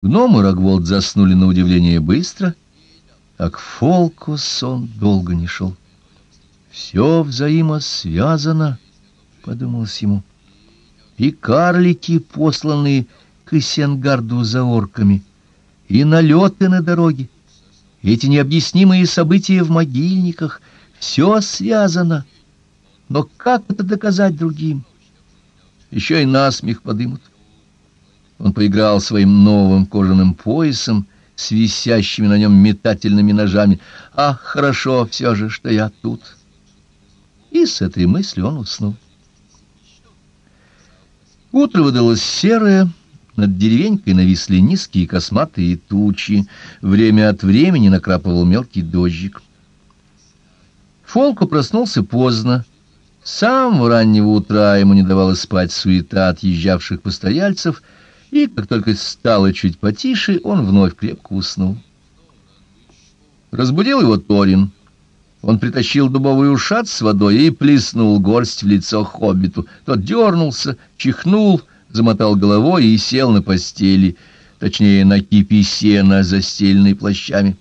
Гном и Рогволд заснули на удивление быстро, а к Фолку сон долго не шел. «Все взаимосвязано», — подумалось ему. «И карлики, посланные к Исенгарду за орками, и налеты на дороге, эти необъяснимые события в могильниках — все связано. Но как это доказать другим? Еще и насмех подымут. Он поиграл своим новым кожаным поясом с висящими на нем метательными ножами. «Ах, хорошо все же, что я тут!» И с этой мыслью он уснул. Утро выдалось серое, над деревенькой нависли низкие косматые тучи, время от времени накрапывал мелкий дождик. Фолку проснулся поздно. С самого раннего утра ему не давала спать суета отъезжавших постояльцев — и, как только стало чуть потише, он вновь крепко уснул. Разбудил его Торин. Он притащил дубовый ушат с водой и плеснул горсть в лицо хоббиту. Тот дернулся, чихнул, замотал головой и сел на постели, точнее, на кипи сена, застеленной плащами.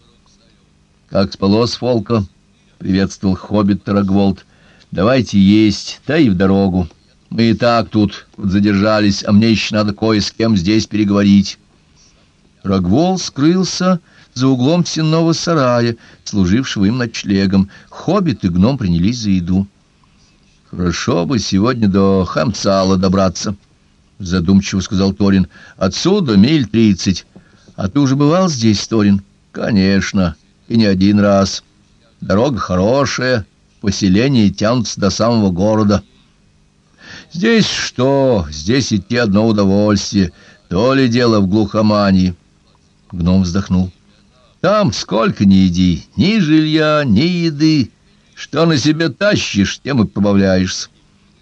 «Как спалось, Фолка?» — приветствовал хоббит Тарагволд. «Давайте есть, да и в дорогу». Мы и так тут задержались, а мне еще надо кое с кем здесь переговорить. Рогвол скрылся за углом сенного сарая, служившего им ночлегом. Хоббит и гном принялись за еду. «Хорошо бы сегодня до Хамцала добраться», — задумчиво сказал Торин. «Отсюда миль тридцать. А ты уже бывал здесь, Торин?» «Конечно, и не один раз. Дорога хорошая, поселение тянутся до самого города». Здесь что? Здесь идти одно удовольствие. То ли дело в глухомании. Гном вздохнул. Там сколько ни иди, ни жилья, ни еды. Что на себе тащишь, тем и побавляешься.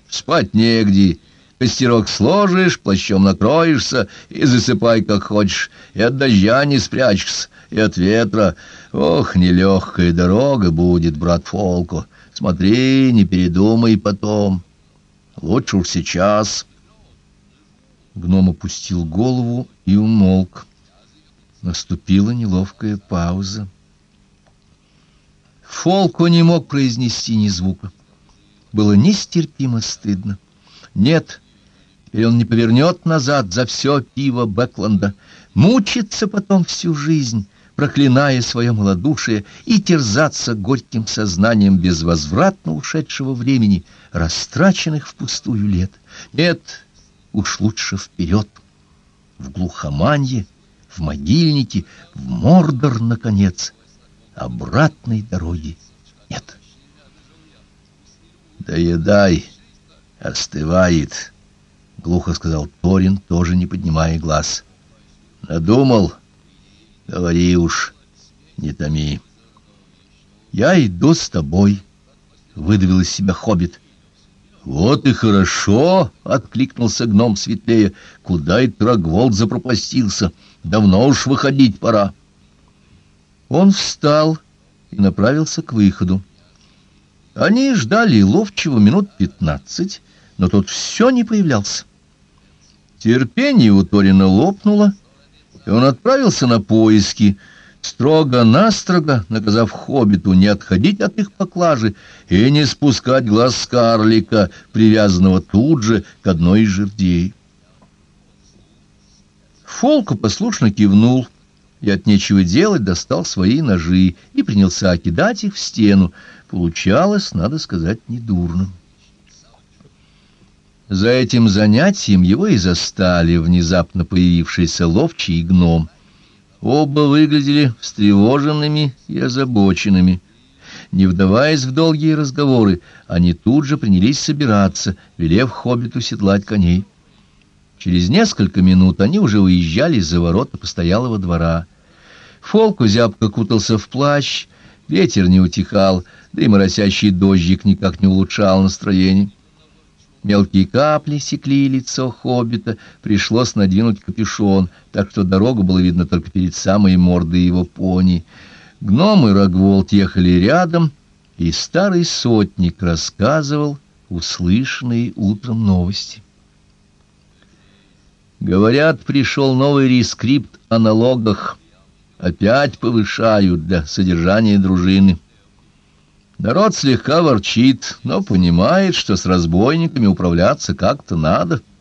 Спать негде. Костерок сложишь, плащом накроешься и засыпай, как хочешь. И от дождя не спрячешься, и от ветра. Ох, нелегкая дорога будет, брат Фолко. Смотри, не передумай потом. Лучше уж сейчас. Гном опустил голову и умолк. Наступила неловкая пауза. Фолко не мог произнести ни звука. Было нестерпимо стыдно. Нет, теперь он не повернет назад за все пиво Бэкленда. Мучится потом всю жизнь, проклиная свое малодушие, и терзаться горьким сознанием безвозвратно ушедшего времени, растраченных впустую лет. Нет, уж лучше вперед, в глухоманье, в могильнике, в Мордор, наконец. Обратной дороги нет. «Доедай, остывает», — глухо сказал Торин, тоже не поднимая глаз. «Надумал?» Говори уж, не томи. Я иду с тобой, выдавил из себя хоббит. Вот и хорошо, откликнулся гном светлее. Куда и Трогволд запропастился? Давно уж выходить пора. Он встал и направился к выходу. Они ждали ловчего минут пятнадцать, но тот все не появлялся. Терпение у Торина лопнуло, и он отправился на поиски, строго-настрого наказав хоббиту не отходить от их поклажи и не спускать глаз карлика, привязанного тут же к одной из жердей. Фолку послушно кивнул и от нечего делать достал свои ножи и принялся кидать их в стену. Получалось, надо сказать, недурно. За этим занятием его и застали внезапно появившийся ловчий гном. Оба выглядели встревоженными и озабоченными. Не вдаваясь в долгие разговоры, они тут же принялись собираться, велев хоббиту седлать коней. Через несколько минут они уже уезжали за ворота постоялого двора. Фолку зябко кутался в плащ, ветер не утихал, да и моросящий дождик никак не улучшал настроение. Мелкие капли секли лицо хоббита, пришлось надвинуть капюшон, так что дорогу было видно только перед самой мордой его пони. Гном и Рогволд ехали рядом, и старый сотник рассказывал услышанные утром новости. Говорят, пришел новый рескрипт о налогах. Опять повышают для содержания дружины. Народ слегка ворчит, но понимает, что с разбойниками управляться как-то надо. —